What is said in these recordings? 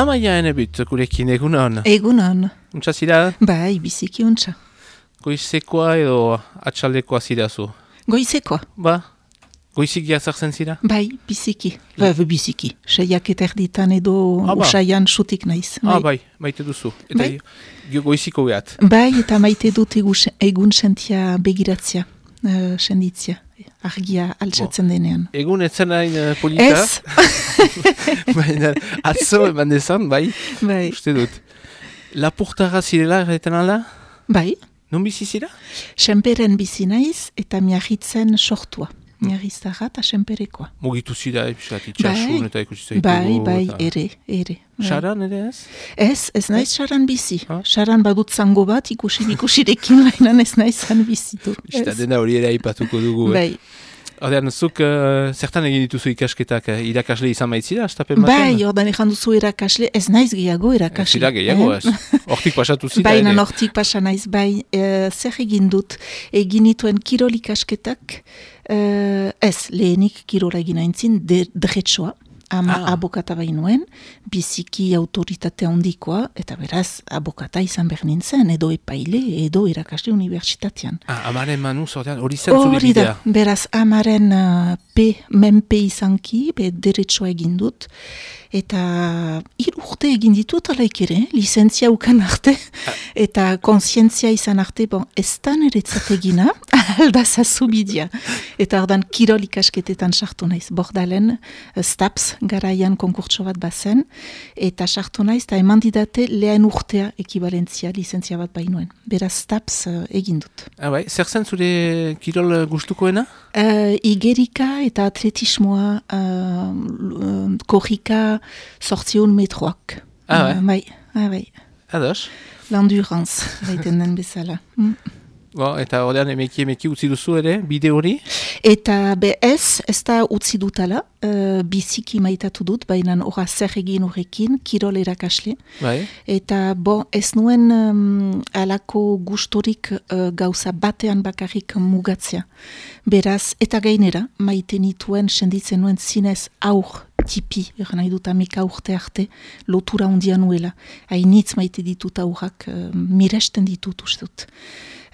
Amaia ene bit, gurekin egunon. Egunon. Untsa zira, Bai, biziki untsa. goizekoa edo atxaldekoa zirazu. Goizekoa. Ba, goizik jazartzen zira? Bai, biziki. Ba, biziki. Seiak eta erditan edo Ah, ba. usaian sutik naiz. Ah, bai, maite duzu. Eta Bai. goiziko behat. Bai, eta maite dut egu, egun sentia begiratzia, uh, senditzia. Argia altsatzen denean. Egun etzen hain uh, polita. Ez? Baina, atzo eman dezan, bai, bai, uste dut. Lapurtara zirela, erretan ala? bai. Non bizi zira? Senperen bizi naiz eta miagitzen sortua. Miagiztara eta senperekoa. Mugitu zira, episkat, itxasun eta ikusi zaitu. Bai, bai, ere, ere. Bai. Saran ere ez? Ez, ez naiz saran bizi. Saran badut zango bat ikusi ikusirekin baina ez naiz zan bizitu. Eta Ez. dena hori ere aipatuko dugu. eh? Bai, Ordean, zuk uh, zertan egin dituzu ikasketak uh, irakasle izan baitzira, astapen bai, ordan ejan duzu erakasle, ez naiz gehiago erakasle. Zira gehiago, eh? ez? Hortik pasatu zira Baina ere. nortik pasa naiz, bai, e, zer egin dut, egin nituen kirol ikasketak, e, ez, lehenik kirola egin aintzin, de, dretsoa, ama Ah. abokata bainuen, biziki autoritate handikoa, eta beraz, abokata izan behar nintzen, edo epaile, edo irakasle unibertsitatean. Ah, amaren manu zortean, hori zen Hori da, beraz, amaren uh, P, menpe izanki, be deretsua egin dut, eta hiru urte egin ditut alaik ere, lizentzia ukan arte, eta konsientzia izan arte, bon, ez da niretzat egina, aldazazu bidea. Eta ordan kirol ikasketetan sartu naiz, bordalen, uh, STAPS garaian konkurtso bat bazen, eta sartu naiz, eta eman didate lehen urtea ekibalentzia, lizentzia bat bainuen. Beraz, STAPS uh, egin dut. Ah, bai, zer zen zure kirol uh, gustukoena? Uh, igerika eta atletismoa uh, uh, korrika sortzion metroak. Ah, bai? Uh, bai, ah, bai. Ados. L'endurance, baiten den bezala. Mm. Bo, eta ordean emeki emeki utzi duzu ere, bide hori? Eta be ez, ez da utzi dutala, uh, biziki maitatu dut, baina ora zer egin horrekin, kirol erakasle. Bai. Eta bo, ez nuen um, alako gustorik uh, gauza batean bakarrik mugatzea. Beraz, eta gainera, maite nituen, senditzen nuen zinez aur tipi, eran nahi dut ameka urte arte, lotura ondia nuela. Hainitz maite ditut aurrak, uh, miresten ditut uste dut.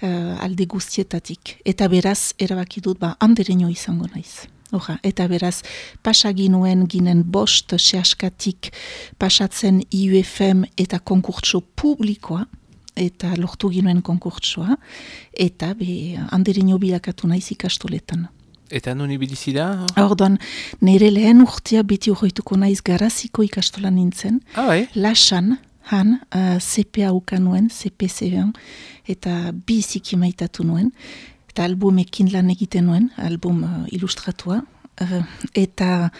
Uh, alde guztietatik. Eta beraz, erabaki dut, ba, andereño izango naiz. Oja, eta beraz, pasaginuen ginen bost sehaskatik pasatzen IUFM eta konkurtso publikoa, eta lortu ginuen konkurtsoa, eta be, andereño bilakatu naiz ikastoletan. Eta non ibili zira? Orduan, nire lehen urtea beti horretuko naiz garaziko ikastolan nintzen, Ah, bai. lasan, han, uh, CPA ukan nuen, CPC1, eta biziki maitatu nuen, eta albumekin lan egiten nuen, album uh, ilustratua, uh, eta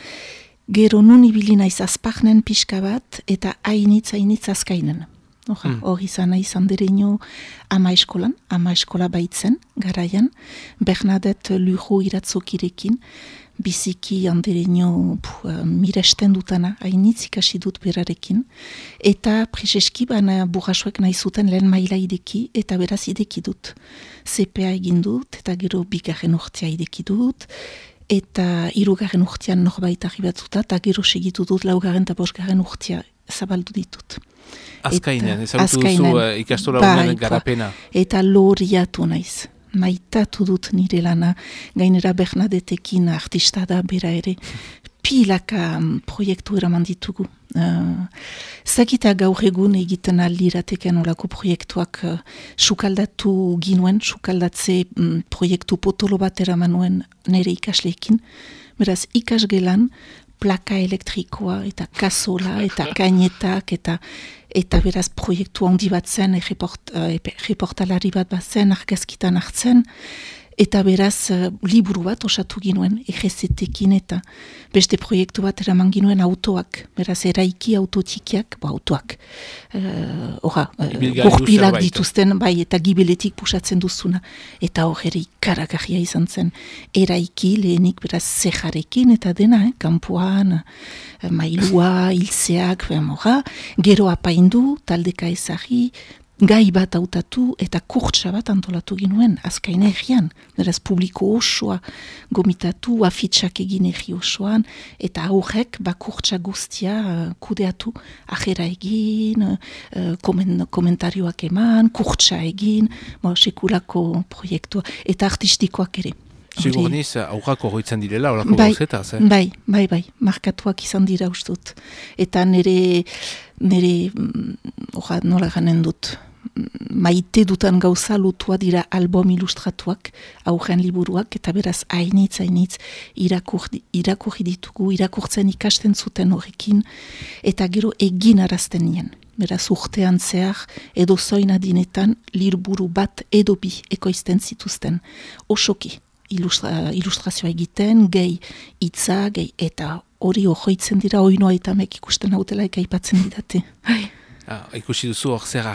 gero nun ibili naiz azpagnen pixka bat, eta hainitz, hainitz azkainen. Hor Mm. izan naiz andereño ama eskolan, ama eskola baitzen, garaian, Bernadette Lujo iratzokirekin, biziki andereño puh, uh, miresten dutana, hainitz ikasi dut berarekin, eta preseski bana burrasuek nahi zuten lehen maila ideki, eta beraz ideki dut. CPA egin dut, eta gero bigarren urtea ideki dut, eta hirugarren urtean norbait arribatuta, eta gero segitu dut laugarren eta bosgarren urtea zabaldu ditut. Azkainen, Eta- ezagutu duzu uh, ikastola ba. garapena. Eta loriatu naiz. Maitatu dut nire lana, gainera Bernadetekin artista da bera ere, pilaka mm, proiektu eraman ditugu. Uh, Zagita gaur egun egiten aldirateken olako proiektuak uh, sukaldatu ginuen, sukaldatze mm, proiektu potolo bat eraman nuen nire ikasleekin. Beraz, ikasgelan, plaka elektrikoa eta kasola eta kainetak eta eta beraz proiektu handi bat zen, e, report, uh, reportalari bat bat zen, argazkitan hartzen, eta beraz uh, liburu bat osatu ginuen, egezetekin eta beste proiektu bat eraman ginuen autoak, beraz eraiki autotikiak, bo autoak, uh, ora, uh, dituzten, bai, eta gibeletik pusatzen duzuna, eta hor ere ikaragarria izan zen, eraiki lehenik beraz zeharekin eta dena, eh, kanpoan, eh, mailua, hilzeak, behar gero apaindu, taldeka ezari, gai bat hautatu eta kurtsa bat antolatu ginuen, azkain egian, beraz publiko osoa gomitatu, afitsak egin egi osoan, eta aurrek bakurtsa guztia uh, kudeatu, ajera egin, uh, komentarioak eman, kurtsa egin, bo, sekulako proiektua, eta artistikoak ere. Sigur niz, aurrako goitzen direla, horako bai, gauzetaz, eh? Bai, bai, bai, markatuak izan dira ustut. Eta nire, nire, mm, nola ganen dut, maite dutan gauza lutua dira album ilustratuak, aurren liburuak, eta beraz hainitz, hainitz, irakurri, irakurri ditugu, irakurtzen ikasten zuten horrekin, eta gero egin arazten nien. Beraz urtean zehar, edo zoina dinetan, liburu bat edo bi ekoizten zituzten. Osoki, ilustra, ilustrazioa egiten, gehi hitza, gehi eta hori ohoitzen dira, oinoa eta mek ikusten hautela eka ipatzen didate. Ah, ikusi duzu hor zer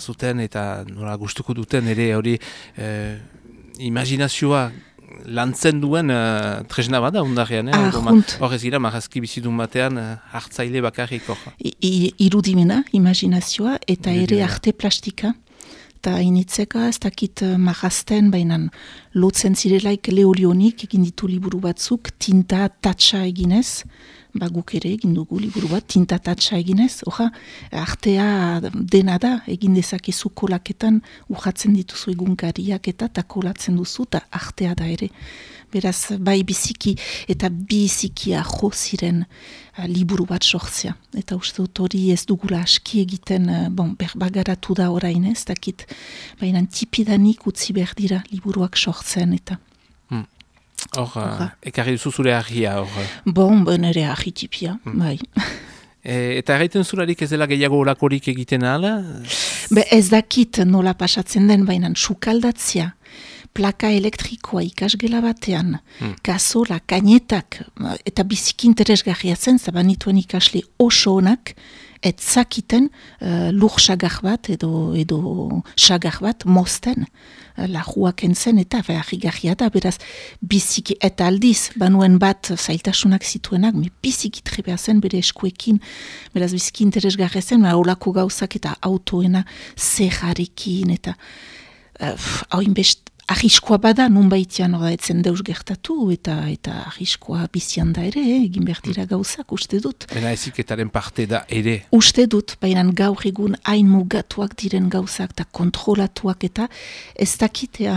zuten eta nola gustuko duten ere hori eh, imaginazioa lantzen duen uh, tresna bada undarrean, eh? Ah, hor ez gira marazki bizidun batean uh, hartzaile bakarrik hor. Irudimena, imaginazioa eta ere arte plastika eta initzeka ez dakit uh, marazten, baina lotzen zirelaik leolionik egin ditu liburu batzuk, tinta tatsa eginez, ba guk ere egin dugu liburu bat, tinta tatsa eginez, oha, artea dena da, egin dezakezu kolaketan, urratzen dituzu egunkariak eta takolatzen duzu, eta artea da ere. Beraz, bai biziki eta bizikia jo ziren uh, liburu bat sortzea. Eta uste dut hori ez dugula aski egiten, uh, bon, berbagaratu da orain ez, dakit, baina tipidanik utzi behar dira liburuak sortzen eta. Hor, uh, ekarri duzu zure ahia, hor. Bon, bon, ere ahi tipia, hmm. bai. E, eta erraiten zularik ez dela gehiago olakorik egiten ala? Be ez dakit nola pasatzen den, baina sukaldatzia, plaka elektrikoa ikasgela batean, hmm. gazola, kainetak, eta biziki interesgarria zen, zabanituen ikasle oso onak, ez zakiten uh, lur sagar bat edo, edo sagar bat mozten lahuak entzen eta beharri da, beraz biziki eta aldiz, banuen bat zailtasunak zituenak, mi biziki trebea zen bere eskuekin, beraz biziki interesgarri zen, olako gauzak eta autoena zerrarekin eta hau uh, inbest Arriskoa bada, nun baitian etzen deus gertatu, eta eta arriskoa bizian da ere, eh, egin bertira gauzak, uste dut. Bena eziketaren parte da ere. Uste dut, baina gaur egun hain mugatuak diren gauzak, eta kontrolatuak, eta ez dakitea,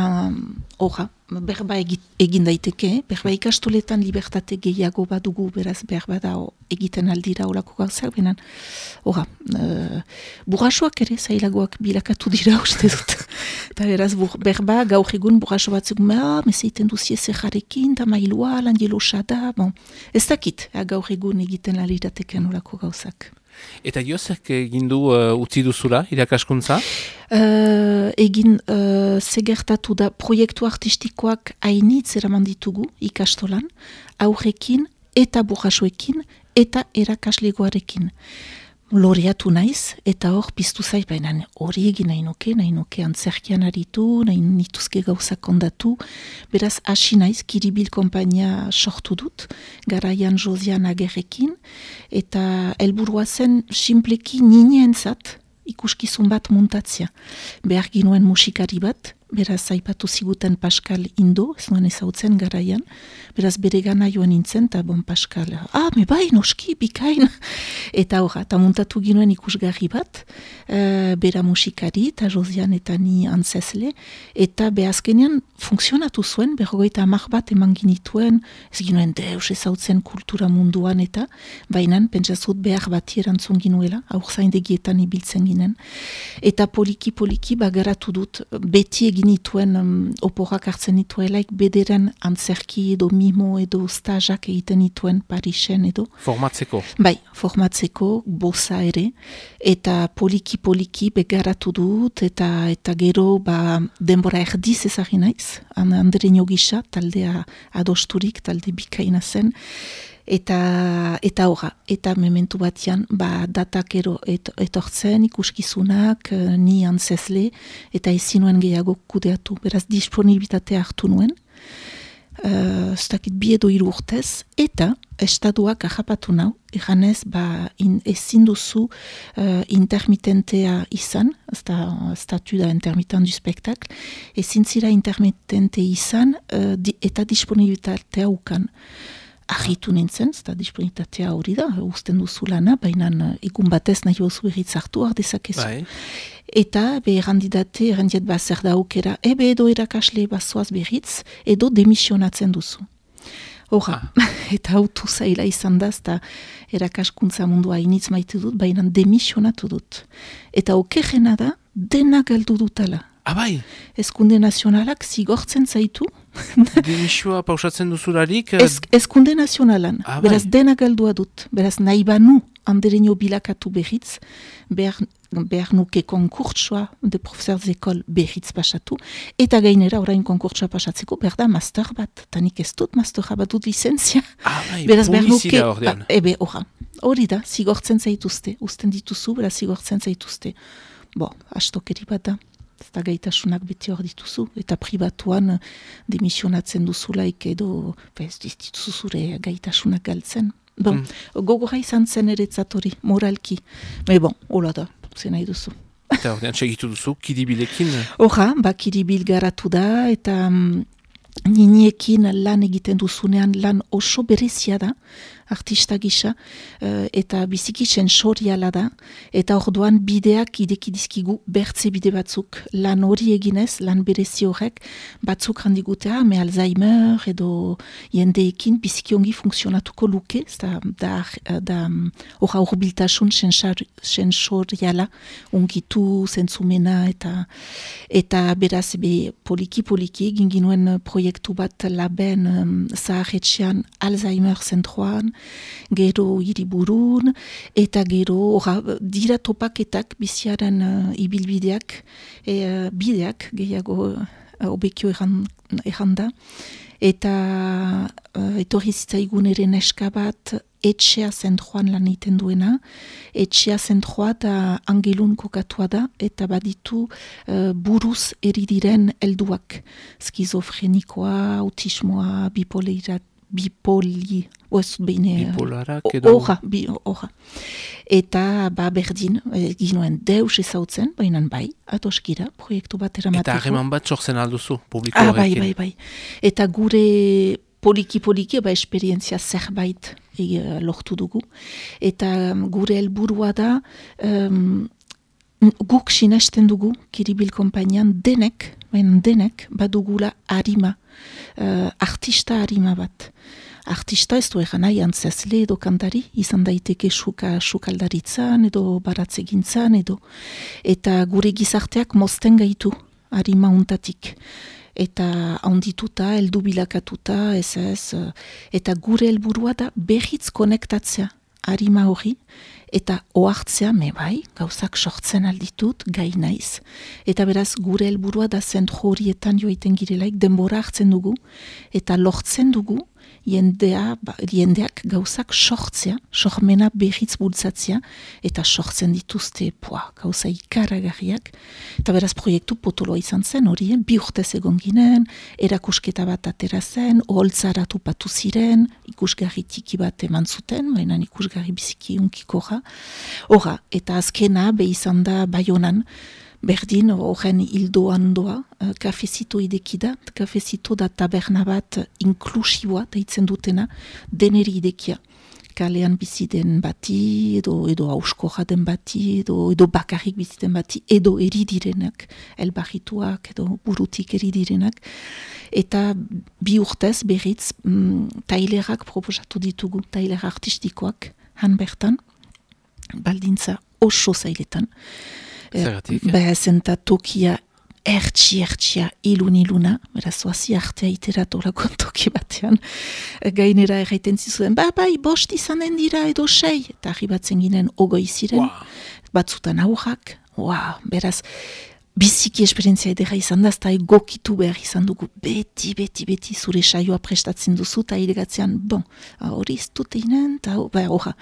horra, berba egin daiteke, berba ikastoletan libertate gehiago badugu, beraz berba da egiten aldira olako gauzak, benen, ora, uh, burrasoak ere zailagoak bilakatu dira uste dut. Eta beraz berba gaur egun burraso batzuk, mea, meseiten duzie zerrarekin, eta mailua, lan da, bon, ez dakit, gaur egun egiten alirateken olako gauzak. Eta jozak egin du uh, utzi duzula, irakaskuntza? Uh, egin uh, segertatu da proiektu artistikoak hainitz eraman ditugu ikastolan, aurrekin eta burrasoekin eta erakaslegoarekin loriatu naiz, eta hor piztu zait, baina hori egin nahi nuke, nahi nuke antzerkian aritu, nahi nituzke gauzak kondatu, beraz hasi naiz, kiribil kompainia sortu dut, garaian Josian agerrekin, eta helburua zen simpleki nini entzat, ikuskizun bat muntatzia. Behar ginuen musikari bat, beraz aipatu ziguten Pascal Indo, ez nuen ezautzen garaian, beraz bere gana joan nintzen, eta bon Pascal, ah, me bai, noski, bikain, eta horra, eta muntatu ginuen ikusgarri bat, e, bera musikari, eta Josian eta ni antzesle, eta behazkenean funksionatu zuen, berrogeita amak bat eman ginituen, ez ginuen deus ezautzen kultura munduan, eta. Bainan, pentsazut behar bat erantzun ginuela, aur zaindegietan ibiltzen ginen, eta poliki-poliki bagaratu dut, beti egin nituen um, oporak hartzen nituelaik bederen antzerki edo mimo edo stajak egiten nituen Parisen edo. Formatzeko? Bai, formatzeko, bosa ere, eta poliki-poliki begaratu dut, eta eta gero ba, denbora erdiz ezagin naiz, Andre Gisa, taldea adosturik, talde bikaina zen, eta eta horra, eta mementu batean ba datak ero etortzen ikuskizunak eh, ni antzesle eta ezinuen gehiago kudeatu. Beraz disponibilitate hartu nuen. Uh, ez dakit bi edo hiru urtez eta estaduak ahapatu nau, eganez, ba, in, ezin duzu uh, intermitentea izan, statu da intermitent du spektakl, ezin zira intermitente izan uh, di, eta disponibilitatea ukan. Ahitu nintzen, eta disponibilitatea hori da, usten duzu lana, baina egun batez nahi bozu erritz hartu ardezakezu. Bai. Eta be errandidate, errandiet bat zer da aukera, ebe edo erakasle bazoaz berriz, edo demisionatzen duzu. Hora, ah. eta autu zaila izan da, eta erakaskuntza mundua initz maite dut, baina demisionatu dut. Eta okerrena da, dena galdu dutala. Abai? Ezkunde nazionalak zigortzen zaitu. Demisioa pausatzen duzularik? Ez, ezkunde nazionalan. Abai. Beraz, dena galdua dut. Beraz, nahi banu andereño bilakatu behitz, behar, behar nuke konkurtsua de profesor zekol behitz pasatu, eta gainera orain konkurtsua pasatzeko behar da master bat, eta nik ez dut master bat dut licentzia. Ah, bai, beraz, behar nuke, ba, ebe, ora, hori da, zigortzen zaituzte, usten dituzu, beraz, zigortzen zaituzte. Bo, astokeri bat da. Ez da gaitasunak beti hor dituzu, eta pribatuan demisionatzen duzulaik edo, ez dituzu zure gaitasunak galtzen. Bon, mm. gogorra izan zen ere zatori, moralki. Me bon, hola da, zen nahi duzu. Eta ordean segitu duzu, kiribilekin? Horra, ba, kiribil garatu da, eta mm, niniekin lan egiten duzunean lan oso berezia da, artista gisa, uh, eta biziki sensoriala da, eta orduan bideak idekidizkigu bertze bide batzuk, lan hori eginez, lan berezi horrek, batzuk handigutea, me Alzheimer edo jendeekin biziki ongi funksionatuko luke, da, da, da horra urbiltasun sensoriala, ongitu, zentzumena, eta eta beraz, be, poliki-poliki, ginginuen proiektu bat laben um, zaharretxean Alzheimer zentroan, gero hiriburun, eta gero ora, dira topaketak biziaren uh, ibilbideak, e, uh, bideak gehiago uh, obekio erranda, eta uh, etorri zitzaigun ere neska bat etxea zentroan lan egiten duena, etxea zentroa da angelun kokatua da, eta baditu uh, buruz eridiren helduak, skizofrenikoa, autismoa, bipoleirat, bipoli, oez, bine... Bipolarak edo... Oja, bi, oja. Eta, ba, berdin, e, ginoen deus ezautzen, baina bai, atoskira, proiektu bat eramateko. Eta harreman bat sortzen alduzu, publiko ah, bai, bai, bai. Eta gure poliki-poliki, ba, esperientzia zerbait e, lortu dugu. Eta gure helburua da, um, guk sinesten dugu, kiribil kompainian, denek, baina denek, badugula harima, uh, artista harima bat artista ez du egan nahi antzazle edo kantari, izan daiteke suka sukaldaritzan edo baratzegintzan edo. Eta gure gizarteak mozten gaitu, harima untatik. Eta ondituta, eldu bilakatuta, ez ez, eta gure helburua da behitz konektatzea harima hori, eta oartzea me bai, gauzak sortzen alditut, gai naiz. Eta beraz, gure helburua da zentro horietan joiten girelaik, denbora hartzen dugu, eta lortzen dugu, jendea, ba, jendeak gauzak sortzea, sormena behitz bultzatzea, eta sortzen dituzte poa, gauza ikaragarriak. Eta beraz proiektu potoloa izan zen horien, bi urtez egon ginen, erakusketa bat atera zen, oholtzaratu patu ziren, ikusgarri tiki bat eman zuten, baina ikusgarri biziki unkiko Hora, eta azkena, be izan da baionan, berdin horren hildo handoa, uh, kafezito idekida, kafezito da taberna bat inklusiboa, daitzen dutena, deneri idekia. Kalean bizi den bati, edo, edo hausko den bati, edo, edo bakarrik bizi bati, edo eridirenak, elbarrituak, edo burutik eridirenak. Eta bi urtez berriz, mm, tailerak proposatu ditugu, tailer artistikoak, han bertan, baldintza oso zailetan. Zergatik? Ba, tokia ertsi, ertsia, ilun, iluna, beraz, oazi artea iterat orako toki batean, gainera erraiten zizuen, ba, bai, bost izanen dira edo sei, eta argi batzen ginen ogoi ziren, batzutan aurrak, wow, beraz, biziki esperientzia edera izan da, eta gokitu behar izan dugu, beti, beti, beti, zure saioa prestatzen duzu, eta iregatzean, bon, hori ez dut einen, eta ba, horra.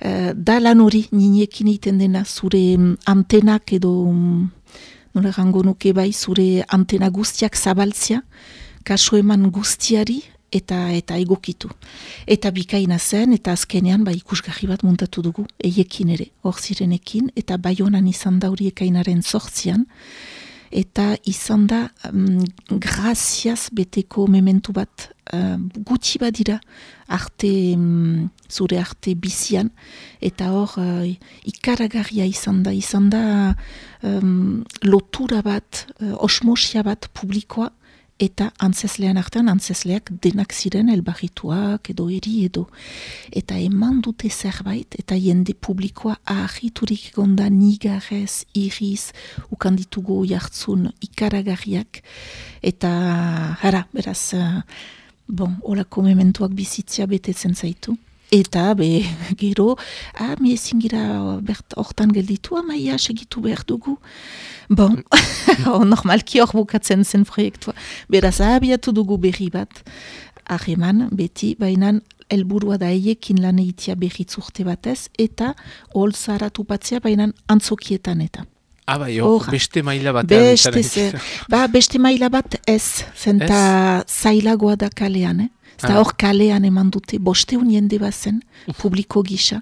Uh, da lan hori, niniekin iten dena, zure mm, antenak edo, mm, nola rango nuke bai, zure antena guztiak zabaltzia, kaso eman guztiari, eta eta egokitu. Eta bikaina zen, eta azkenean ba, ikusgarri bat muntatu dugu, eiekin ere, hor zirenekin, eta bai honan izan da hori ekainaren sortzian, eta izan da um, graziaz beteko mementu bat uh, gutxi badira arte, um, zure arte bizian eta hor uh, ikaragarria izan da izan da um, lotura bat, uh, osmosia bat publikoa eta antzeslean artean antzesleak denak ziren elbarrituak edo eri edo. Eta eman dute zerbait eta jende publikoa ahiturik gonda nigarez, iriz, ukanditugu jartzun ikaragarriak. Eta, hara, beraz, uh, bon, olako mementuak bizitzia betetzen zaitu. Eta, be, gero, ah, mi ezin gira hortan gelditu, amaia segitu behar dugu. Bon, normalki hor bukatzen zen proiektua. Beraz, abiatu dugu berri bat, ahreman, beti, bainan, helburua da eiekin lan egitea berriz urte batez, eta hol zaratu batzea, bainan, antzokietan eta. Ah, bai, oh, beste maila bat. Beste, ba, beste maila bat ez, zenta zailagoa da kalean, eh? Eta ah. hor kalean eman dute, bosteun jende bazen, publiko gisa,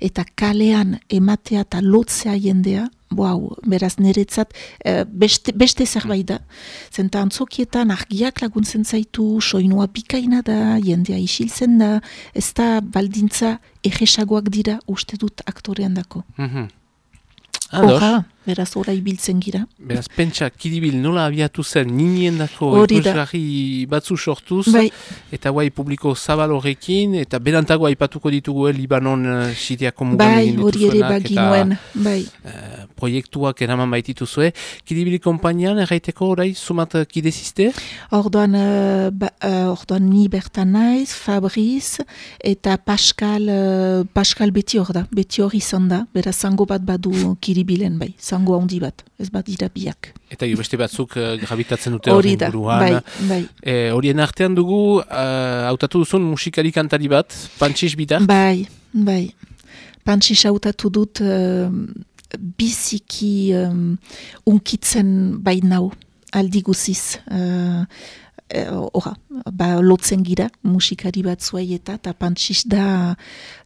eta kalean ematea eta lotzea jendea, Wow, beraz niretzat eh, beste, beste zerbait da. Zenta antzokietan argiak laguntzen zaitu, soinua bikaina da, jendea isiltzen da, ez da baldintza egesagoak dira uste dut aktorean dako. Mm -hmm. Horra, beraz ora ibiltzen gira. Beraz, pentsa, kidibil nola abiatu zen ninien dako ikusgarri batzu sortuz, bai. eta guai publiko zabal horrekin, eta berantago aipatuko ditugu eh, Libanon uh, sitiako mugan bai, hori ere baginuen, bai. Uh, proiektuak eraman baititu zuen. Kidibili kompainian, erraiteko orai, sumat kidezizte? Orduan, uh, ba, uh, orduan ni bertan naiz, Fabriz, eta Pascal, uh, Pascal beti hor da, beti hor izan da, beraz zango bat badu kiribilen, bai, zango handi bat, ez bat dira biak. Eta beste batzuk uh, gravitatzen dute hori da, bai, bai. E, horien artean dugu, uh, autatu duzun musikari kantari bat, Pantxis Bidart? Bai, bai. Pantxis autatu dut uh, biziki um, unkitzen bai nau, aldi guziz. Uh, ora, ba, lotzen gira, musikari bat zuai eta, eta pantsiz da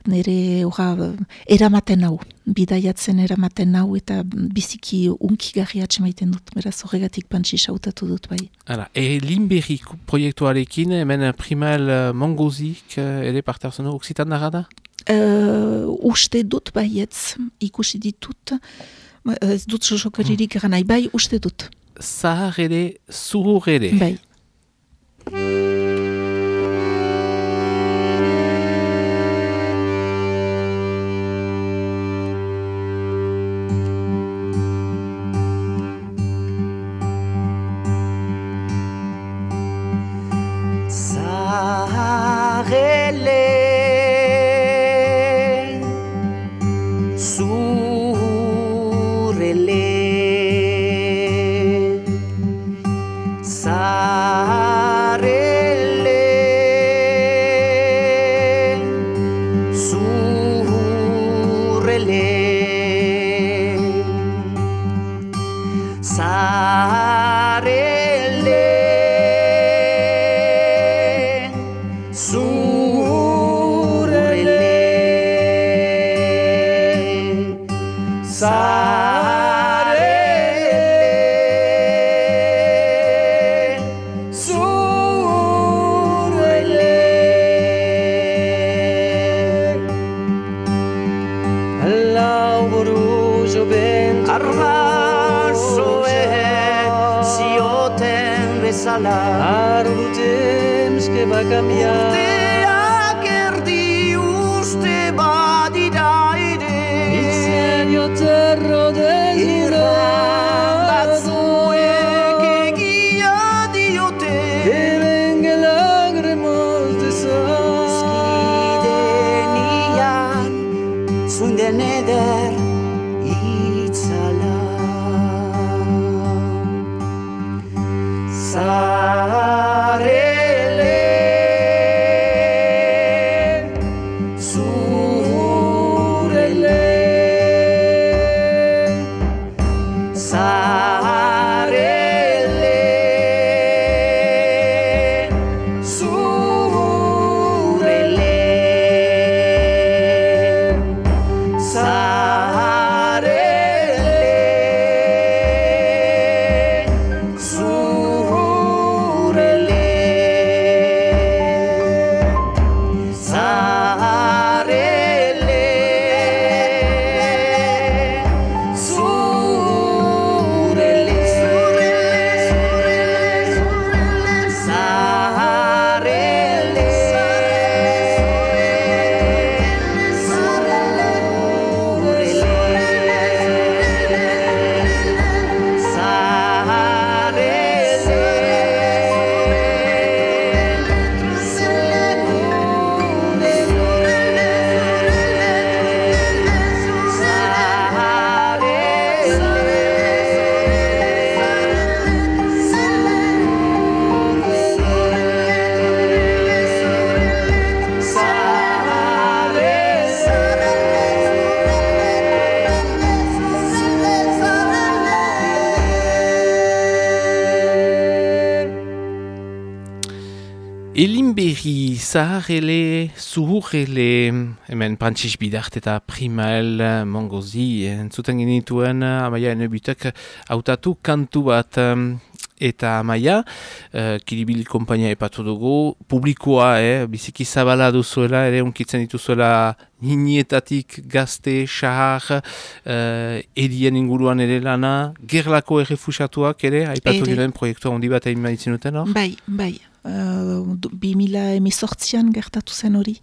nire ora, eramaten hau, bidaiatzen eramaten hau, eta biziki unki garri maiten dut, beraz horregatik pantsiz hautatu dut bai. Hala, e Limberri proiektuarekin, hemen primal mongozik ere parte hartzen du, oksitan da? Uh, uste dut baietz, ikusi ditut, ez dut sosokaririk mm. nahi, bai uste dut. Zahar ere, zuhur ere. Bai. Música berri, zahar ele, zuhur ele, hemen prantxis bidart eta primael mongozi, entzuten genituen, amaia enebitek, autatu kantu bat, eta amaia, uh, kiribil kompainia epatu dugu, publikoa, eh, biziki zabala duzuela, ere unkitzen dituzuela ninietatik gazte, xahar, uh, edien inguruan ere lana, gerlako errefusatuak ere, aipatu diren proiektua handi bat egin maitzen duten, Bai, bai, bi mila emezortzian gertatu zen hori.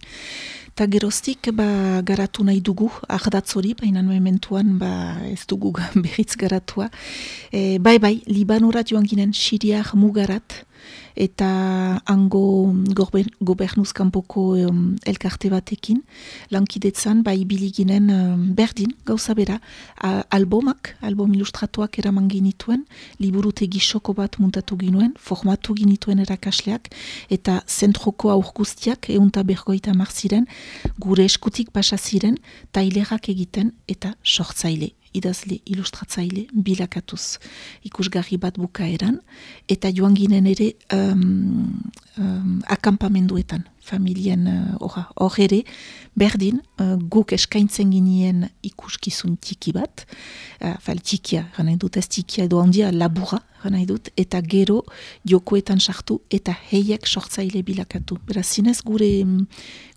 Eta geroztik ba, garatu nahi dugu, ahdatz hori, baina mementuan ba, ez dugu berriz garatua. E, bai, bai, Libanora joan ginen, Siriak mugarat, eta hango gobernuz kanpoko um, elkarte batekin, lankidetzan, bai biliginen um, berdin, gauza bera, albomak, albom ilustratuak eraman ginituen, liburute gisoko bat muntatu ginuen, formatu ginituen erakasleak, eta zentroko aurguztiak, eunta bergoita marziren, gure eskutik pasa ziren, tailerak egiten eta sortzaile idazle ilustratzaile bilakatuz ikusgarri bat bukaeran eta joan ginen ere um, um, akampamenduetan familien uh, hor ere berdin uh, guk eskaintzen ginien ikuskizun tiki bat uh, fal tikia, gana dut ez tikia edo handia labura gana dut eta gero jokoetan sartu eta heiek sortzaile bilakatu beraz zinez gure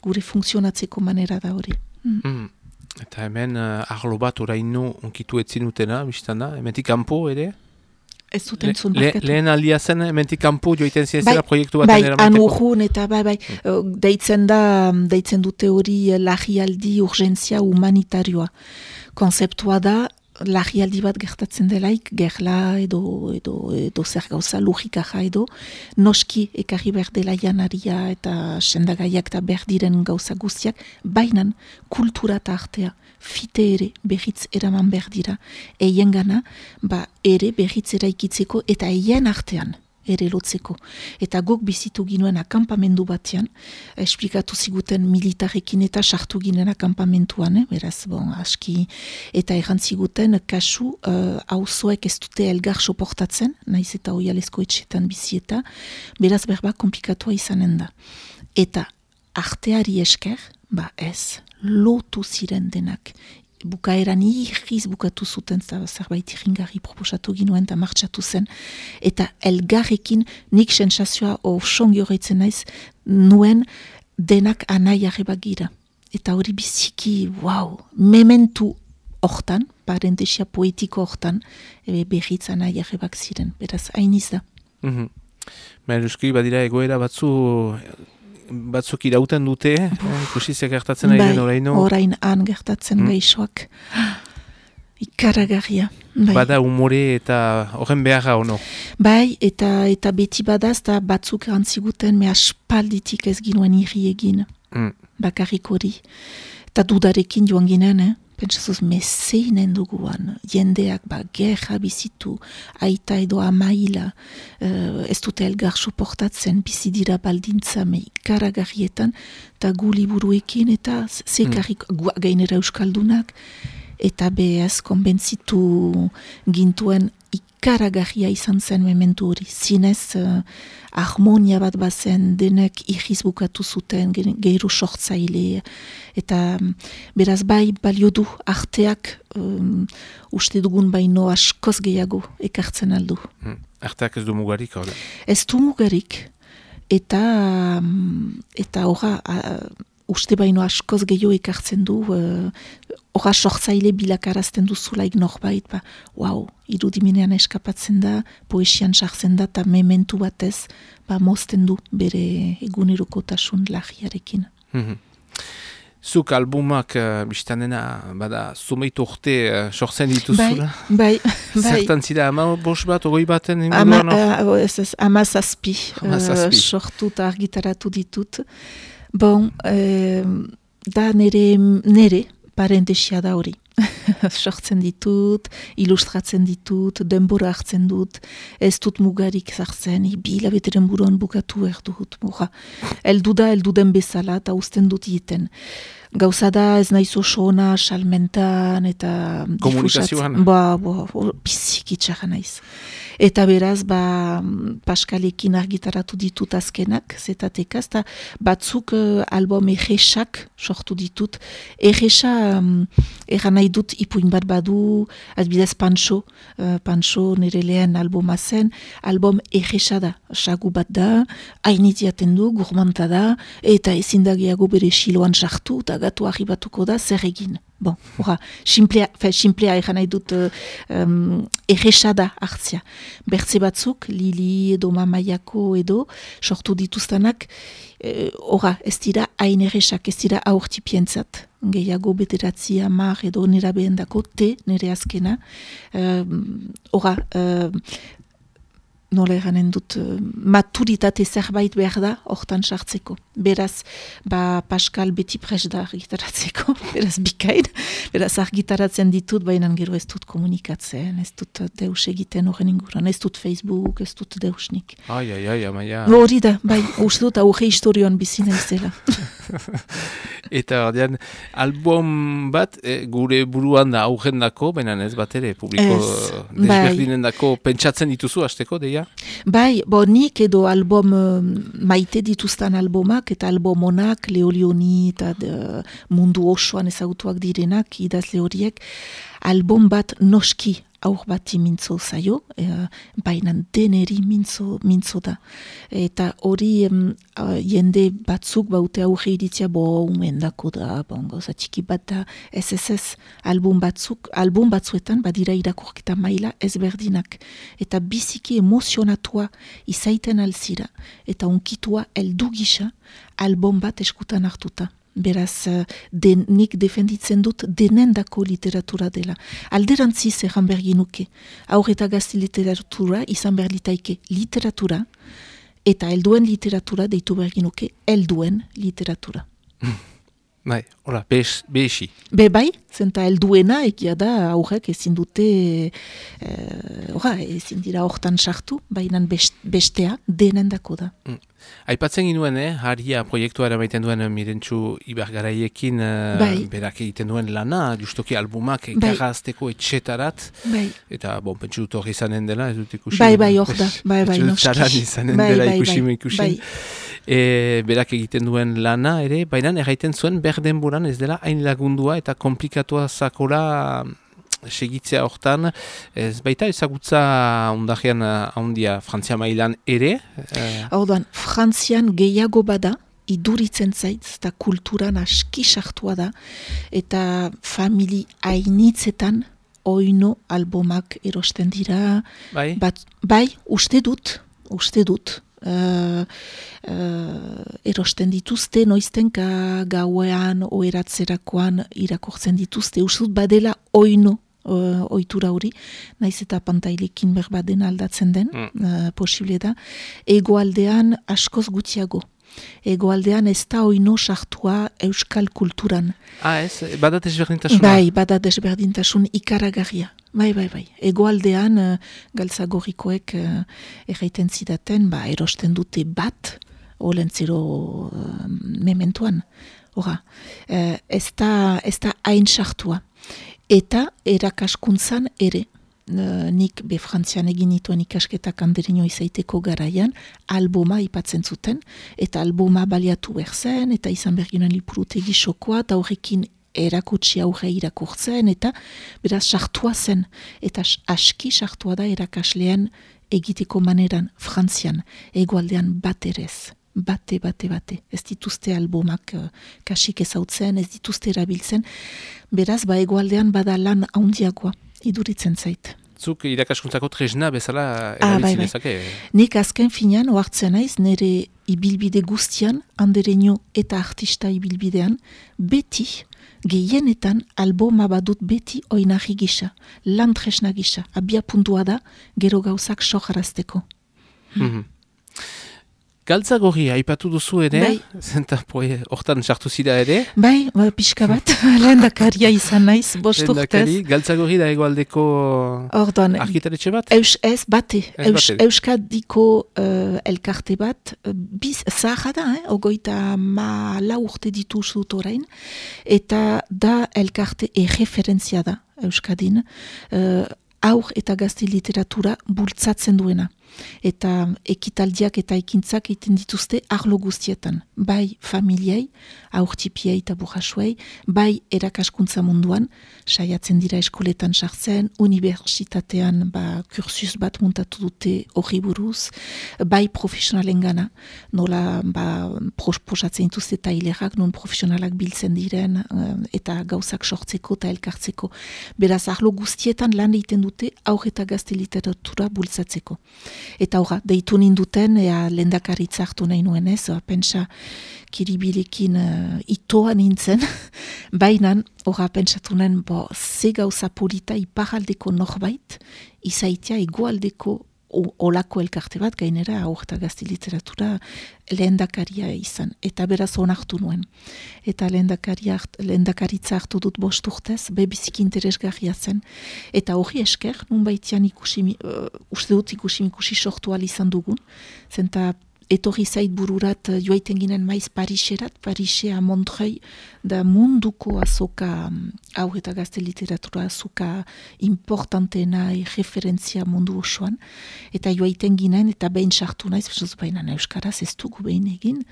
gure funtzionatzeko manera da hori mm. mm. Eta hemen uh, arlo bat oraino onkitu etzin utena, biztana, hementik kanpo ere? Ez zuten zun Le, Lehen aldia zen hementik kanpo joiten zira bai, proiektu bat bai, anuhun eta bai, bai, mm. deitzen da, deitzen dute hori lahi aldi urgentzia humanitarioa. Konzeptua da, lagialdi bat gertatzen delaik, gerla edo, edo, edo zer gauza logikaja edo, noski ekarri behar dela janaria eta sendagaiak eta behar diren gauza guztiak, bainan kultura eta artea, fite ere behitz eraman behar dira, eien gana, ba ere behitz eraikitzeko eta eien artean ere lotzeko. Eta guk bizitu ginuen akampamendu batean, esplikatu ziguten militarekin eta sartu ginen akampamentuan, eh? beraz, bon, aski, eta ziguten kasu, hau uh, ez dute elgar soportatzen, naiz eta oialezko etxetan bizieta, beraz, berba, komplikatua izanen da. Eta arteari esker, ba ez, lotu ziren denak, bukaeran ihiz bukatu zuten zerbait iringarri proposatu ginuen eta martxatu zen. Eta elgarrekin nik sensazioa osongi horretzen naiz nuen denak anai gira. Eta hori biziki, wow, mementu hortan, parentesia poetiko hortan, ebe behitz anai ziren. Beraz, hain izda. Mm -hmm. Ba, badira egoera batzu batzuk irauten dute, ikusi eh? gertatzen ari den bai, oraino. orain han gertatzen hmm? gaixoak. Ikaragarria. Bai. Bada umore eta horren beharra ono. Bai, eta eta beti badaz, eta batzuk antziguten, me aspalditik ez ginuen irri egin. Mm. Bakarrik hori. Eta dudarekin joan ginen, eh? Pentsazuz meseinen duguan, jendeak ba gerra bizitu, aita edo amaila, uh, ez dute elgar soportatzen, bizidira baldintza me ikaragarrietan, eta gu liburuekin eta zekarrik mm. gainera euskaldunak, eta behaz konbentzitu gintuen ikaragarria izan zen mementu hori. Zinez, uh, harmonia bat bazen denek ihiz bukatu zuten geiru sortzaile. Eta um, beraz bai balio du arteak um, uste dugun baino askoz gehiago ekartzen aldu. Hmm. Arteak ez du mugarik, hori? Ez du mugarik. Eta, um, eta horra, uste baino askoz gehiago ekartzen du, horra uh, sortzaile bilakarazten duzulaik norbait, ba, wow, irudiminean eskapatzen da, poesian sartzen da, eta mementu batez, ba, mozten du bere eguneruko tasun lagiarekin. Mhm. Zuk albumak, uh, biztanena, bada, zumeitu orte uh, sortzen dituzula? Bai, bai, bai. Zertan zida, ama bos bat, ogoi baten? Ama, uh, ez, ez, ama zazpi, uh, sortu eta argitaratu ditut. Bon, eh, da nere, nere parentesia da hori. Sortzen ditut, ilustratzen ditut, denbora hartzen dut, ez dut mugarik zartzen, bila beteren buruan bukatu erdut. Eldu da, eldu den bezala, eta usten dut iten. gauza da ez naiz oso salmentan eta komunikazioan ba, ba, biziki naiz eta beraz ba Paskalekin argitaratu ditut azkenak zetatek eta batzuk uh, album egesak sortu ditut egesa um, egan nahi dut ipuin bat badu adbidez Pancho uh, Pancho nire lehen albuma zen album egesa da sagu bat da hainitiaten du gurmanta da eta ezindagiago bere siloan sartu eta gatu arribatuko da zer egin. Bon, ora, simplea, fe, simplea egan nahi dut um, erresada hartzia. Bertze batzuk, Lili edo Mamaiako edo, sortu dituztanak, eh, ora, ez dira hain erresak, ez dira aurtipientzat. Gehiago bederatzia, mar edo nera behendako, te, nire azkena. Um, ora, nola eranen dut, uh, maturitate zerbait behar da, hortan sartzeko. Beraz, ba, Pascal beti pres da argitaratzeko, beraz, bikain, beraz, argitaratzen ditut, baina gero ez dut komunikatzen, ez dut deus egiten horren inguran, ez dut Facebook, ez dut deusnik. Ai, ai, ai, amaia. Hori da, bai, uste dut, auge historioan bizina izela. Eta, ordean, album bat, e, gure buruan da augen dako, baina ez bat ere, publiko desberdinen dako, pentsatzen dituzu, hasteko, deia? Bai, bo nik edo album maite dituztan albumak eta albumonak leolioni eta mundu osoan ezagutuak direnak idazle horiek album bat noski aur bati mintzo zaio, e, baina deneri mintzo, mintzo da. Eta hori jende batzuk baute aurre iritzia bo umendako da, bongo, txiki bat da, ez ez ez, album batzuk, album batzuetan badira irakurketa maila ezberdinak. Eta biziki emozionatua izaiten alzira, eta unkitua eldu gisa album bat eskutan hartuta beraz eh, den, nik defenditzen dut denendako literatura dela. Alderantziz egan berginuke, aurreta gazti literatura izan behar litaike literatura, eta helduen literatura deitu berginuke helduen literatura. Bai, hola, behesi. Be bai, zenta helduena egia da aurrek ezin dute, e, ezin dira hortan sartu, baina bestea denendako da. Mm. Aipatzen ginuen, eh, haria proiektua eramaiten duen mirentxu ibergaraiekin uh, bai. berak egiten duen lana, justoki albumak bai. etxetarat, bai. eta bon, pentsu dut hori izanen dela, ez dut ikusi. Bai, bai, hor da, bai, bai, noski. Izanen bai, dela bai, ikusi, bai, ikusi. Bai. E, berak egiten duen lana ere, baina erraiten zuen berden buran ez dela hain lagundua eta komplikatua zakola segitzea hortan, ez baita ezagutza ondajean handia Frantzia mailan ere? Eh... Hau Frantzian gehiago bada, iduritzen zait, eta kulturan aski sartua da, eta famili hainitzetan oino albumak erosten dira. Bai? Bat, bai, uste dut, uste dut. Uh, uh, erosten dituzte, noiztenka gauean, oeratzerakoan irakortzen dituzte, uste dut badela oino uh, oitura hori, naiz eta pantailekin berbat den aldatzen den, mm. uh, posible da, egoaldean askoz gutxiago. Egoaldean ez da oino sartua euskal kulturan. Ah, ez? Badat ezberdintasun? Bai, badat ezberdintasun ikaragarria. Bai, bai, bai. Egoaldean uh, galtzagorikoek uh, erraiten zidaten, ba, erosten dute bat, olentzero uh, mementuan. Hora, uh, ez da hain sartua eta erakaskuntzan ere. nik be frantzian egin nituen ikasketak handerino izaiteko garaian, albuma ipatzen zuten, eta albuma baliatu behar zen, eta izan berginen lipurutegi sokoa, eta horrekin erakutsi aurre irakurtzen, eta beraz sartua zen, eta aski sartua da erakaslean egiteko maneran frantzian, egualdean bat erez bate, bate, bate. Ez dituzte albumak uh, kasik ezautzen, ez dituzte erabiltzen. Beraz, ba egualdean bada lan haundiagoa, iduritzen zait. Zuk irakaskuntzako tresna bezala erabiltzen ah, bai, bai. Nik azken finean, oartzen naiz, nire ibilbide guztian, andereño eta artista ibilbidean, beti, gehienetan alboma badut beti oinarri gisa, lan tresna gisa, abia puntua da, gero gauzak soharazteko. Mm Galtza gorri, haipatu duzu ere, Bai. zenta hortan sartu zida ere. Bai, ba, pixka bat, lehen dakaria izan naiz, bost urtez. Lehendakari, Galtza gorri da egoaldeko Orduan, bat? Eus, ez, bate. Ez Eus, bate. Euskadiko uh, elkarte bat, uh, biz, zaharra da, eh? ogoita ma la urte ditu zut orain, eta da elkarte erreferentzia da Euskadin, uh, aur eta gazte literatura bultzatzen duena. Eta ekitaldiak eta ekintzak egiten dituzte arlo guztietan. Bai familiai, aurtipiei eta burrasuei, bai erakaskuntza munduan, saiatzen dira eskoletan sartzen, unibertsitatean ba, kursus bat muntatu dute hori buruz, bai profesionalen gana, nola ba, proposatzen dituzte eta hilerak, non profesionalak biltzen diren, eh, eta gauzak sortzeko eta elkartzeko. Beraz, arlo guztietan lan egiten dute aur eta gazte literatura bultzatzeko. Eta horra, deitu ninduten, ea lendakaritza hartu nahi nuen ez, pentsa kiribilekin uh, itoa nintzen, baina horra pentsatu nuen, bo, ze gauza polita iparaldeko norbait, izaitia egoaldeko olako elkarte bat, gainera aurta gazte literatura lehendakaria izan, eta beraz onartu nuen. Eta lehendakaritza hartu dut bost urtez, be biziki interesgarria zen. Eta hori esker, nun baitian ikusi, uh, uste dut ikusi ikusi sortu izan dugun, zenta etorri zait bururat eh, joaiten ginen maiz Pariserat, Parisea Montreuil, da munduko azoka, mm, hau eta gazte literatura azoka importantena, e, referentzia mundu osoan, eta joaiten ginen, eta behin sartu naiz, baina euskaraz ez dugu behin egin,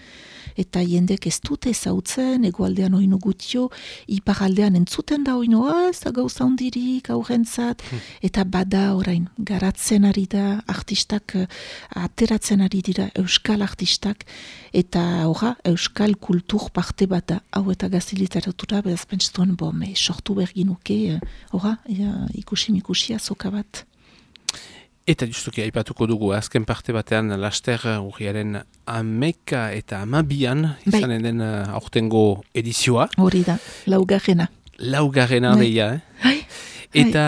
eta jendek ez dute ezautzen, egoaldean oino gutio, iparaldean entzuten da oino, "Ah, ez da gauza hondirik aurrentzat, eta bada orain, garatzen ari da, artistak eh, ateratzen ari dira, euskal artistak, eta horra, euskal kultur parte bat da, hau eta gazte literatura, beraz pentsatuen, bo, me, sortu berginuke, eh, horra, ja, ikusi mikusi azoka bat. Eta justuki aipatuko dugu azken parte batean laster urriaren ameka eta amabian Bai. izanen den uh, aurtengo edizioa. Hori da, laugarrena. Laugarrena Bai. deia, eh? Hai, Eta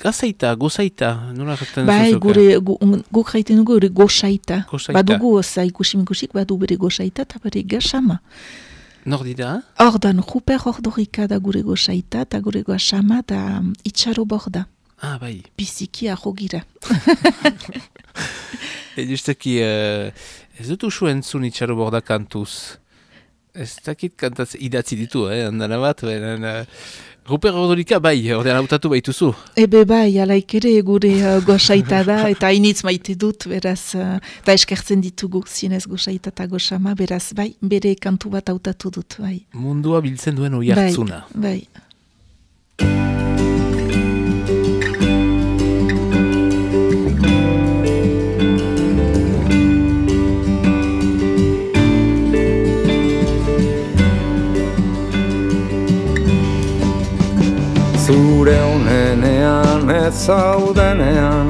gazaita, gozaita, nola erraten Bai, gure, gu, guk jaiten dugu gure gosaita. Gosaita. Badugu za ikusi mikusik, badu bere gosaita eta bere gasama. Nor dira? Ordan, Ruper Ordorika da gure gosaita eta gure gasama da um, itxaro borda. Ah, bai. Biziki ahogira. E, justuki, uh, ez dut usu entzun itxaro borda kantuz. Ez dakit kantaz idatzi ditu, eh, handana bat, benen... Uh, Ruper Ordorika bai, ordean hautatu baituzu. Ebe bai, alaik ere gure uh, gosaita da, eta hainitz maite dut, beraz, uh, eta eskertzen ditugu zinez gosaita eta gosama, beraz, bai, bere kantu bat hautatu dut, bai. Mundua biltzen duen oi hartzuna. Bai, Zure honenean ez zaudenean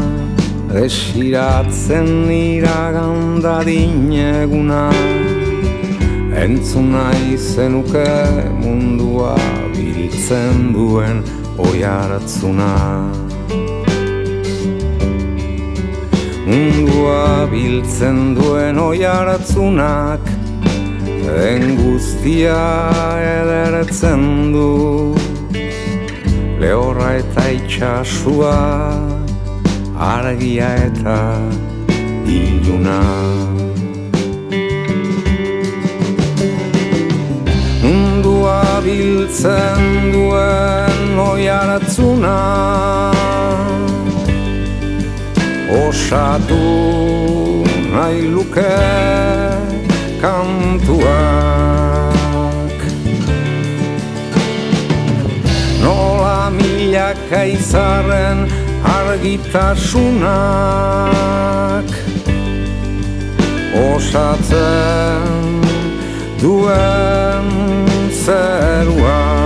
Desiratzen iraganda dineguna Entzun nahi mundua biritzen duen oiaratzuna Mundua biltzen duen oiaratzunak Den guztia ederetzen du Lehorra eta itxasua Argia eta iluna. Mundua biltzen duen oiaratzuna Osatu nahi luke kantuak milaka izarren argitasunak Osatzen duen zerua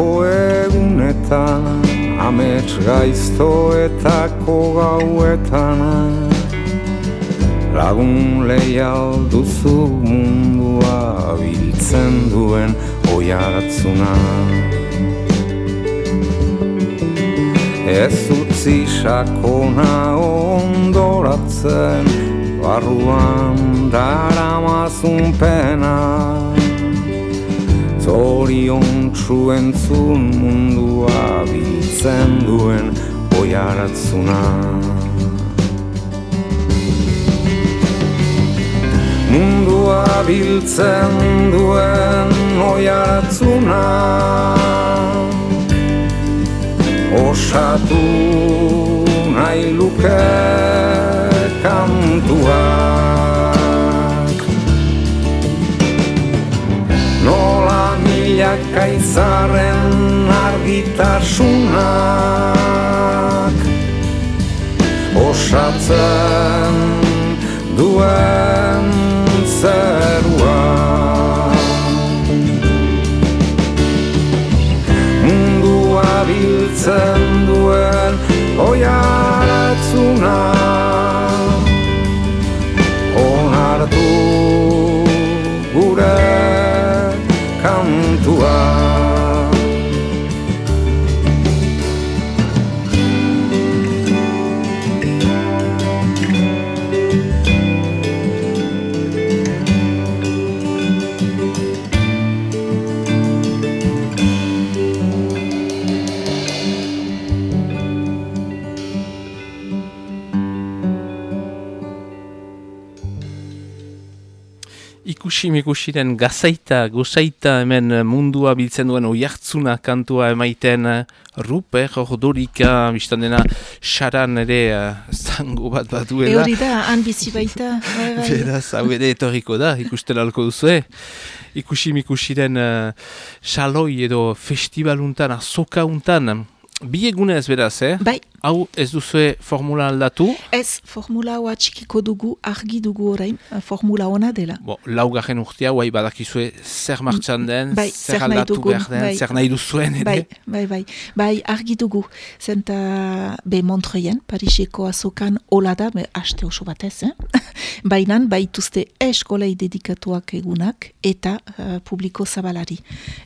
Laietako egunetan Amets gaiztoetako gauetan. Lagun leial duzu mundua biltzen duen oiaratzuna Ez utzi sakona ondoratzen barruan daramazun pena Zorion txuentzun mundua biltzen duen oiaratzuna Mundua biltzen duen oiaratzuna Osatu nahi luke kantuak milaka izarren argitasunak Osatzen duen zerua. Mundua biltzen duen oiaratzuna Onartu gure kantua Ikusi mikusiren gazaita, gozaita hemen mundua biltzen duen oiartzuna kantua emaiten eh, Ruper, ordurika, biztan dena, xaran ere uh, zango bat bat duela. Eori da, han bizi baita. bai, bai. Beraz, hau ere etorriko da, ikusten alko duzue. Ikusi mikusiren uh, xaloi edo festivaluntan, azokauntan, bi egunez beraz, eh? Bai, Hau ez duzue formula aldatu, ez formula hoa txikiko dugu, argi dugu orain, eh, formula ona dela. Bo, laugarren urtea, guai badakizue zer martxan den, Bai, zer zer aldatu dugun, behar den, bai. zer nahi duzuen, ere. Bai, bai, bai, bai, argi dugu. Zenta, be Montreien, Pariseko azokan hola da, be, aste oso batez, eh? Bainan, baituzte eskolei dedikatuak egunak eta uh, publiko zabalari.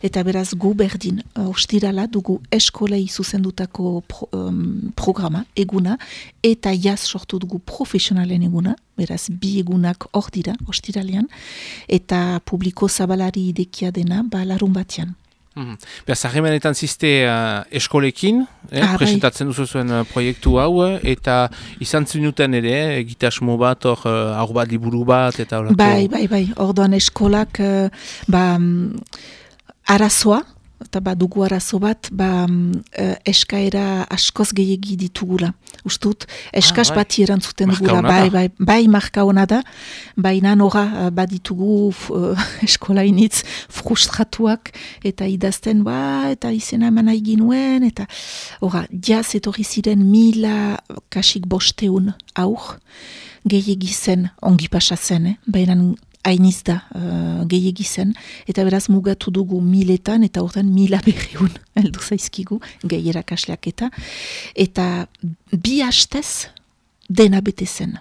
Eta beraz gu berdin, uh, ostirala dugu eskolei zuzendutako pro, um, programa, eguna, eta jaz sortu dugu profesionalen eguna, beraz bi egunak hor dira, ostiralean, eta publiko zabalari idekia dena, ba, larun batean. Mhm. Beraz, harremanetan ziste uh, eskolekin, eh, Ah, bai. presentatzen duzu zuen uh, proiektu hau, eh, eta izan zinuten ere, eh, egitasmo bat, hor, uh, bat, liburu bat, eta horako... Bai, bai, bai, orduan eskolak, eh, ba, mm, arazoa, eta ba, dugu arazo bat, ba, mm, eh, eskaera askoz gehiagi ditugula. Ustut, eskaz Ah, bai. bati erantzuten dugula, bai, bai, bai, marka ona da, baina nora eh, baditugu eh, eskolainitz frustratuak, eta idazten, ba, eta izena eman ginuen, eta, ora, jaz etorri ziren mila kasik bosteun aur, gehiegi zen, ongi pasa zen, eh? baina hainiz da uh, gehiegi zen, eta beraz mugatu dugu miletan, eta hortan mila berreun heldu zaizkigu, gehi erakasleak eta, eta bi hastez dena bete zen.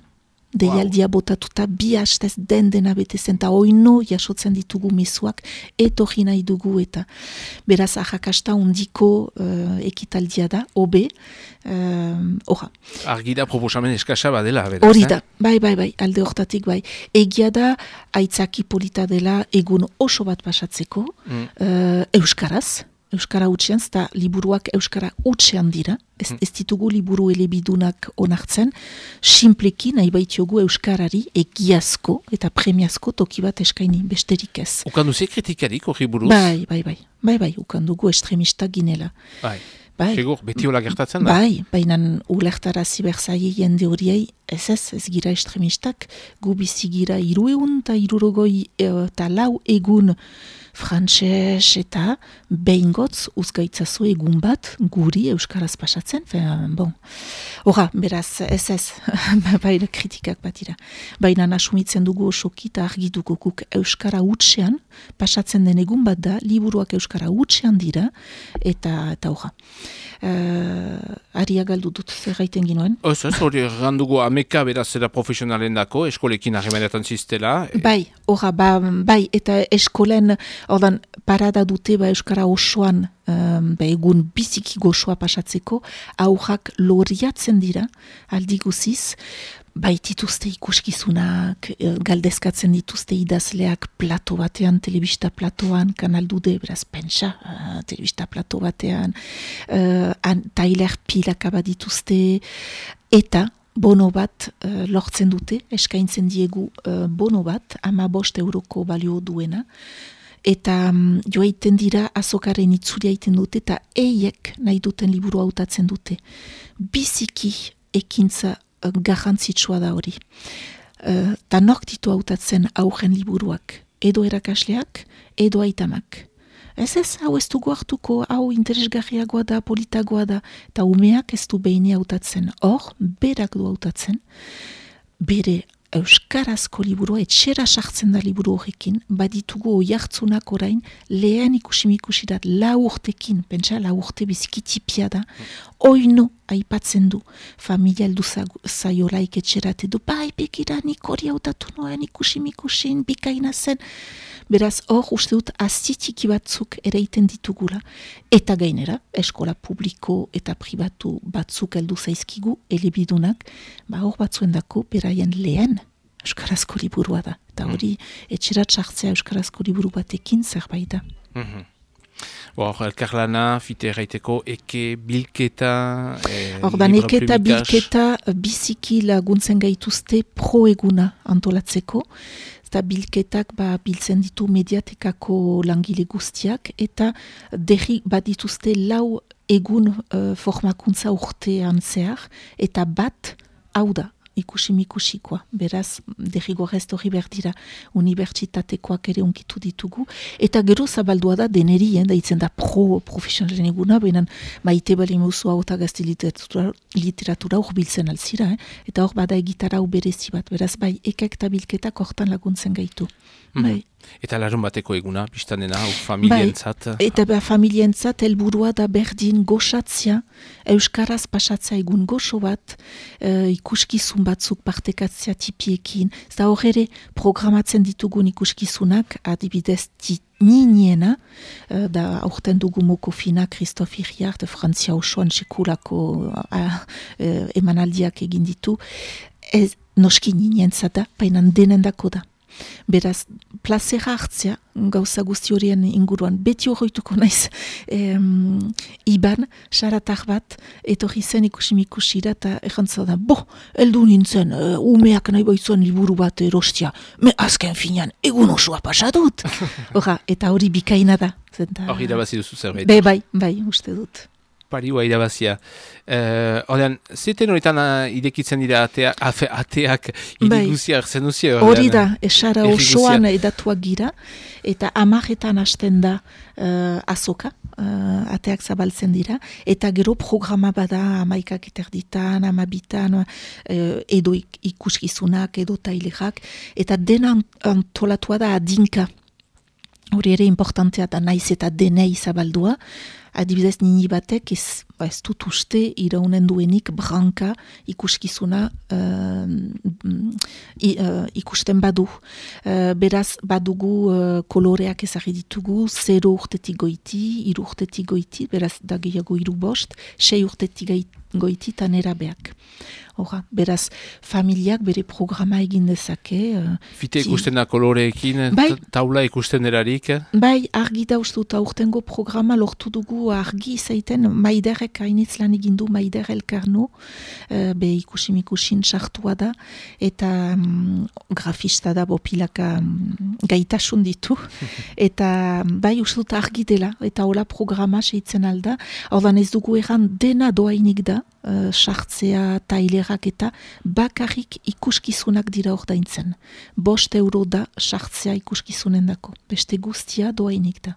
Deialdia botatuta bi hastez den dena bete zen, eta oino jasotzen ditugu mezuak, etorri nahi dugu eta beraz ahakasta undiko uh, ekitaldia da, obe, uh, ora, Argi da proposamen eskasa badela, beraz. Hori eh? da, bai, bai, bai, alde hortatik bai. Egia da, aitzaki polita dela egun oso bat pasatzeko, Mm. eh, euskaraz, euskara utxean, zta liburuak euskara utxean dira, ez, ez ditugu liburu elebidunak onartzen, simpleki nahi baitiogu euskarari egiazko eta premiazko toki bat eskaini besterik ez. Ukan duzi kritikarik hori buruz? Bai, bai, bai, bai, bai, ukan dugu estremista ginela. Bai. Bai. Segur, beti hola gertatzen da? Bai, baina ulertarazi berzai jende horiei, ez ez, ez gira estremistak, gu bizi gira irueun eta irurogoi e, eta lau egun frantses eta behingotz uzgaitzazu egun bat guri Euskaraz pasatzen, fe, bon. Hora, beraz, ez ez, baina kritikak batira. Baina nasumitzen dugu osoki eta argi dugu guk Euskara utxean, pasatzen den egun bat da, liburuak Euskara utxean dira, eta eta hora. Uh, aria galdu dut zer gaiten ginoen. Ez ez, hori gandugu ameka beraz zera profesionalen dako, eskolekin harremanetan ziztela. Bai, hora, ba, bai, eta eskolen, ordan, parada dute ba Euskara osoan, um, ba, egun biziki goxoa pasatzeko, aurrak loriatzen dira, aldi guziz, bai dituzte ikuskizunak, eh, galdezkatzen dituzte idazleak plato batean, telebista platoan, kanaldude, beraz, pentsa, uh, telebista plato batean, uh, tailer pilak dituzte, eta bono bat uh, lortzen dute, eskaintzen diegu uh, bono bat, ama bost euroko balio duena, eta um, joa iten dira azokaren itzuria iten dute, eta eiek nahi duten liburu hautatzen dute. Biziki ekintza garrantzitsua da hori. Uh, ta nork ditu hautatzen aurren liburuak, edo erakasleak, edo aitamak. Ez ez, hau ez dugu hartuko, hau interesgarriagoa da, politagoa da, eta umeak ez du behine hautatzen. Hor, berak du hautatzen, bere Euskarazko liburua, etxera sartzen da liburu horrekin, baditugu oiartzunak orain, lehen ikusimikusirat la urtekin, pentsa la urte bizikitipia da, oino aipatzen du, familia eldu zaiolaik etxerat edo, bai, begira, nik hori hautatu noen ikusimikusin, bikaina zen, beraz hor uste dut azitiki batzuk ere iten ditugula. Eta gainera, eskola publiko eta pribatu batzuk heldu zaizkigu, elebidunak, ba hor batzuen dako, beraien lehen Euskarazko liburua da. Eta hori, mm. etxerat sartzea Euskarazko liburu batekin zerbait da. Mm -hmm. Hor, elkarlana, fite erraiteko, eke bilketa... Eh, Ordan, eke eta bilketa biziki laguntzen gaituzte proeguna antolatzeko. Eta bilketak ba, biltzen ditu mediatekako langile guztiak, eta derri bat dituzte lau egun uh, formakuntza urtean zehar, eta bat hau da, ikusi mikusikoa. Beraz, derrigo restori berdira unibertsitatekoak ere unkitu ditugu. Eta gero zabaldua da deneri, eh, da da pro profesionalen eguna, behinan maite bali hau eta gazte literatura, literatura hor biltzen alzira. Eh? Eta hor bada egitara hau berezi bat. Beraz, bai, ekak eta bilketak hortan laguntzen gaitu. Bai. Eta larun bateko eguna, biztan dena, familientzat? Bai, eta ba, familientzat helburua da berdin goxatzia, Euskaraz pasatza egun goxo bat, uh, ikuskizun batzuk partekatzia tipiekin. Ez da ere programatzen ditugun ikuskizunak, adibidez niniena, uh, da aurten dugu moko fina, Christophe Iriart, Frantzia osoan sekulako uh, emanaldiak egin ditu, ez, noski ninientzat da, painan denendako da. Beraz, plazera hartzea, gauza guzti horien inguruan, beti horretuko naiz, iban, xaratak bat, etorri zen ikusimikushira, eta erantza da, bo, eldu nintzen, uh, umeak nahi baitzuen liburu bat erostia, me azken finean, egun osoa pasadut. Hora, eta hori bikaina da. Hori da bazi duzu zerbait. Be, bai, bai, uste dut pariua irabazia. Uh, Odean, zeten horretan uh, idekitzen dira atea, afe, ateak idigusia bai. zen Hori da, esara osoan edatuak gira, eta amaretan hasten da uh, azoka, uh, ateak zabaltzen dira, eta gero programa bada amaikak eterditan, amabitan, uh, edo ikuskizunak, edo tailerak, eta dena antolatua da adinka. Hori ere importantea da naiz eta denei zabaldua, adibidez nini batek ez, ba ez dut uste iraunen duenik branka ikuskizuna uh, uh, ikusten badu. Uh, beraz badugu uh, koloreak ezagri ditugu, zero urtetik goiti, iru urtetik goiti, beraz da gehiago iru bost, sei urtetik goiti eta nera beak. Hora, beraz, familiak bere programa egin dezake. Uh, Fite ikusten da koloreekin, bai, taula ikusten erarik? Bai, argi da ustu, eta urtengo programa lortu dugu argi zaiten maider Maiderrek hainitz lan egindu, Maider Elkarno, uh, be ikusim ikusin sartua da, eta um, grafista da bopilaka um, gaitasun ditu, eta bai usut argi dela, eta hola programa seitzen alda, ordan ez dugu egan dena doainik da, uh, sartzea tailerak eta bakarrik ikuskizunak dira ordaintzen. Bost euro da sartzea ikuskizunen dako. Beste guztia doainik da.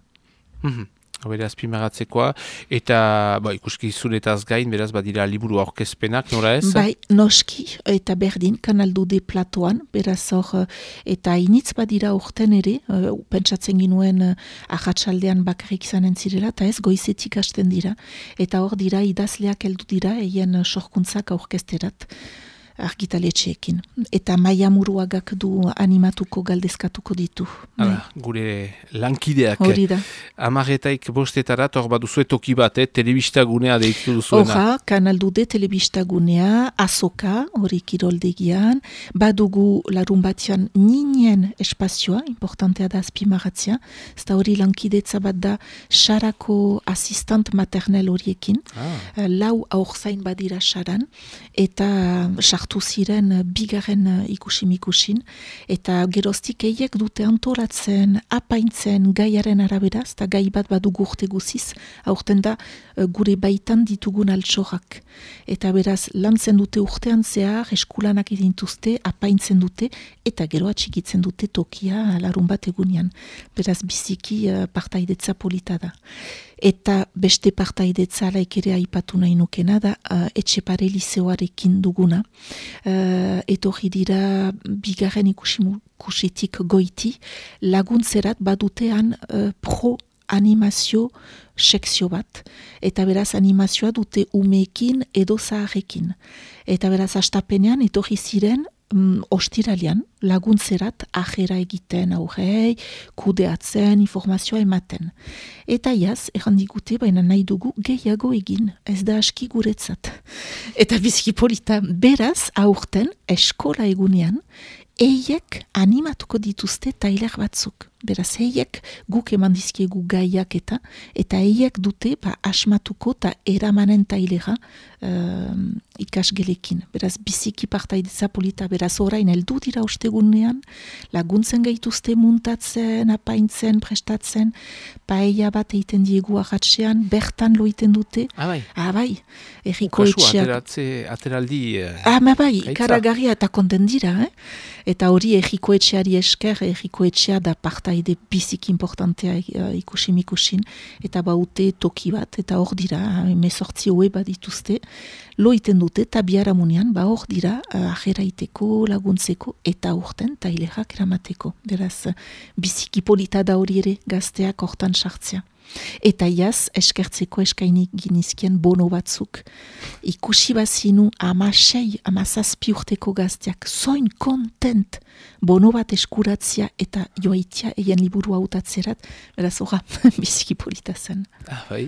Mhm. Hobera azpimagatzekoa, eta ba, ikuski zuretaz gain, beraz, badira liburu aurkezpenak, nora ez? Bai, noski, eta berdin, kanaldu de platoan, beraz hor, eta initz badira urten ere, uh, pentsatzen ginuen uh, ahatsaldean bakarrik izanen zirela, eta ez goizetik hasten dira, eta hor dira idazleak heldu dira, eien uh, sorkuntzak aurkesterat argitaletxeekin. Eta maia muruagak du animatuko galdezkatuko ditu. Hala, gure lankideak. Hori da. Amaretaik bostetara, hor bat duzu etoki bat, eh? telebista gunea deitu duzuena. Horra, kanal dude telebista gunea, azoka, hori kiroldegian, badugu larun batian ninen espazioa, importantea da azpimaratzia, zta hori lankidetza bat da sarako asistant maternel horiekin, Ah. lau aurzain badira saran, eta sartu ziren eh, bigarren eh, ikusim ikusin, eta geroztik eiek dute antolatzen, apaintzen gaiaren araberaz, eta gai bat badugu urte guziz, aurten da eh, gure baitan ditugun altsorak. Eta beraz, lantzen dute urtean zehar, eskulanak idintuzte, apaintzen dute, eta gero atxikitzen dute tokia larun bat egunean. Beraz, biziki partaidetza polita da. Eta beste partaidetza alaik ere aipatu nahi nukena da, uh, etxepare liseoarekin duguna. Uh, etorri dira bigarren ikusitik goiti, laguntzerat badutean uh, pro animazio sekzio bat, eta beraz animazioa dute umeekin edo zaharrekin. Eta beraz astapenean etorri ziren mm, ostiralian laguntzerat ajera egiten aurrei, kudeatzen, informazioa ematen. Eta jaz, errandigute, baina nahi dugu gehiago egin, ez da aski guretzat. Eta biziki polita, beraz, aurten eskola egunean, eiek animatuko dituzte tailer batzuk. Beraz, eiek guk eman dizkiegu gaiak eta, eta eiek dute ba, asmatuko eta eramanen tailera um, ikasgelekin. Beraz, biziki partaideza polita, beraz, orain heldu dira ostegunean, laguntzen gaituzte muntatzen, apaintzen, prestatzen, paella bat egiten diegu ahatzean, bertan loiten dute. Ah, bai. Ah, erriko etxeak. ateraldi... eh, Ah, ma bai, Gaitza. karagarria eta konten dira, eh? Eta hori egiko etxeari esker, egiko etxea da partaide bizik importantea uh, ikusim ikusin, eta baute toki bat, eta hor dira, mesortzi hoe bat dituzte, loiten dute, eta biharamunean, ba hor dira, uh, ajeraiteko, laguntzeko, eta urten tailerak eramateko. Beraz, biziki polita da hori ere gazteak hortan sartzea. Eta jaz, eskertzeko eskaini ginizkien bono batzuk. Ikusi bazinu ama sei, ama zazpi urteko gazteak, zoin kontent bono bat eskuratzia eta joaitia eien liburu hautatzerat, beraz horra, biziki polita zen. Ah, bai.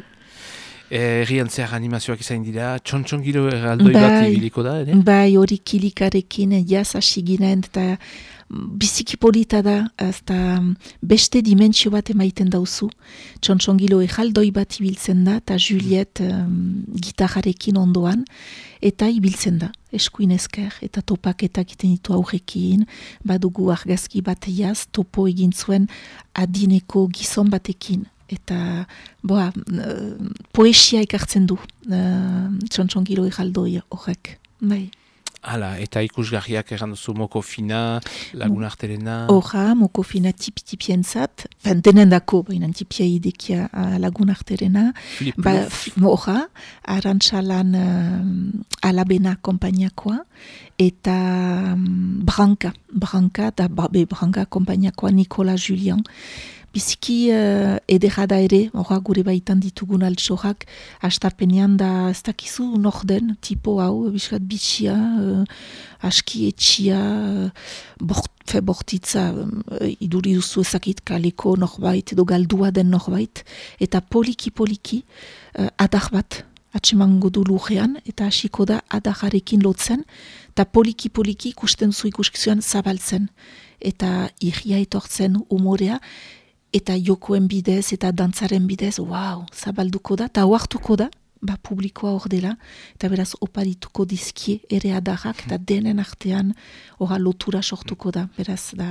Eh, Herrian zehar animazioak izan dira, txontxon giro erraldoi bat Bai. ibiliko da, ere? Bai, hori kilikarekin jaz hasi ginen, eta biziki polita da, eta beste dimentsio bat emaiten dauzu. Txontxongilo ejaldoi bat ibiltzen da, eta Juliet um, gitarrarekin ondoan, eta ibiltzen da, eskuin esker, eta topaketak egiten ditu aurrekin, badugu argazki bat jaz, topo egin zuen adineko gizon batekin. Eta, boa, uh, poesia ekartzen du, uh, txontxongilo ejaldoi horrek. Bai. Hala, eta ikusgarriak erran duzu moko fina, lagun arterena... Horra, moko fina tipi-tipien zat, denen dako, baina tipia idekia lagun arterena. Ba, horra, arantxalan uh, alabena kompainiakoa, eta um, Branka, Branka, da babe Branka kompainiakoa Nikola Julian. Biziki uh, edera da ere, horra gure baitan ditugun altsorak, astapenean da ez dakizu nor den, tipo hau, biskat bitxia, uh, aski etxia, uh, bort, fe bortitza, uh, iduri duzu ezakit kaleko norbait, edo galdua den norbait, eta poliki-poliki uh, adar bat atsemango du lurrean, eta hasiko da adarrarekin lotzen, eta poliki-poliki ikusten zu ikuskizioan zabaltzen. Eta irria etortzen umorea, eta jokoen bidez eta dantzaren bidez, wow, zabalduko da, eta oartuko da, ba publikoa hor dela, eta beraz oparituko dizkie ere adarrak, eta denen artean horra lotura sortuko da, beraz da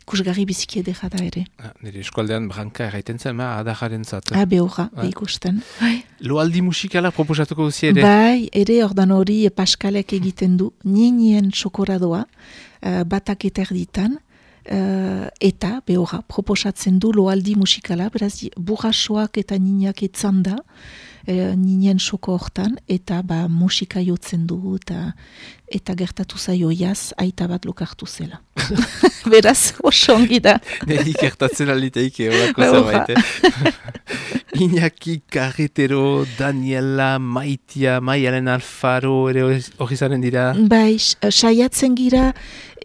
ikusgarri biziki edera da ere. Ah, Nire eskualdean branka erraiten zen, ma adajaren zat. Ah, behorra, Bai. ikusten. Bai. Loaldi musikala proposatuko duzi ere? Bai, ere ordan hori e, Paskalek egiten du, ninien sokoradoa, uh, batak eta erditan, uh, eta, behorra, proposatzen du loaldi musikala, beraz, burrasoak eta niniak etzan da, uh, ninien soko hortan, eta ba, musika jotzen du, eta, eta gertatu zaio jaz, aita bat lokartu zela. beraz, oso ongi da. Neri gertatzen aliteik horako Ba, zerbait. eh? Iñaki Carretero, Daniela, Maitia, Maialen Alfaro, ere hori- zaren dira. Bai, saiatzen gira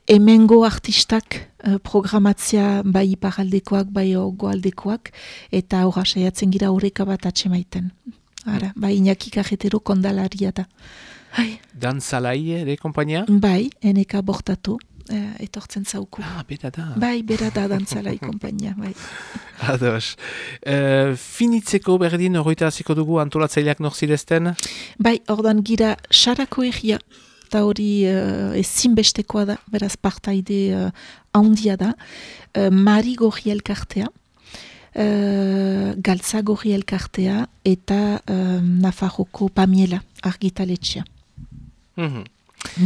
hemengo artistak eh, programatzea bai iparaldekoak, bai goaldekoak, eta horra saiatzen gira horreka bat atxemaiten. Ara, bai, Iñaki kajetero kondalaria da. Ai, Dantzalai ere kompainia? bai, eneka bortatu, eh, etortzen zauku. Ah, bera da. Bai, bera da dantzalai kompainia, bai. Ados. Uh, finitzeko berdin horreita hasiko dugu antolatzaileak nor zirezten? Bai, ordan gira sarako egia, eta hori uh, ezinbestekoa da, beraz partaide uh, handia da, uh, Mari Gorri elkartea, uh, Galtza Gorri elkartea, eta uh, Nafarroko Pamiela argitaletxea. Mhm.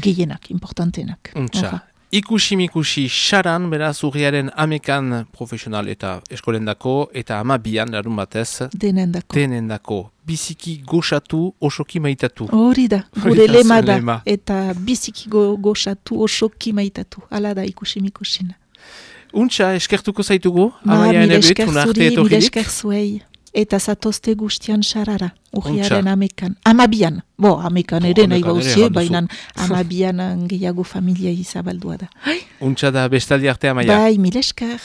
Gehienak, importantenak. Untxa. Horra. Ikusi mikusi xaran, beraz urriaren amekan profesional eta eskolendako, eta amabian larun batez, Denendako. denendako. Biziki goxatu, osoki maitatu. Hori da, gure lema da, lema. eta biziki go, goxatu, osoki maitatu, ala da ikusi mikusina. Untxa, eskertuko zaitugu, Ba, amaia mile enebet, esker unarte zuri, mile etorririk. esker zuei. Eta zatozte guztian sarara, urriaren amekan. Amabian, bo, amekan ere nahi bauzie, baina amabian gehiago familia izabaldua da. Untxa da bestaldi arte amaia. Bai, mile esker.